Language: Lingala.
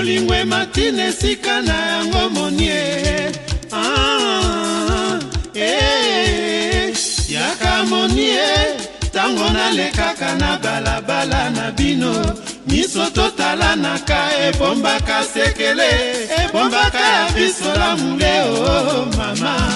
bolingo ematina esika na yango monie ah, eh, yaka monie ntango nalekaka na balabala na bino miso totalanaka ebombaka sekele ebombaka ya biso lamule o oh, mama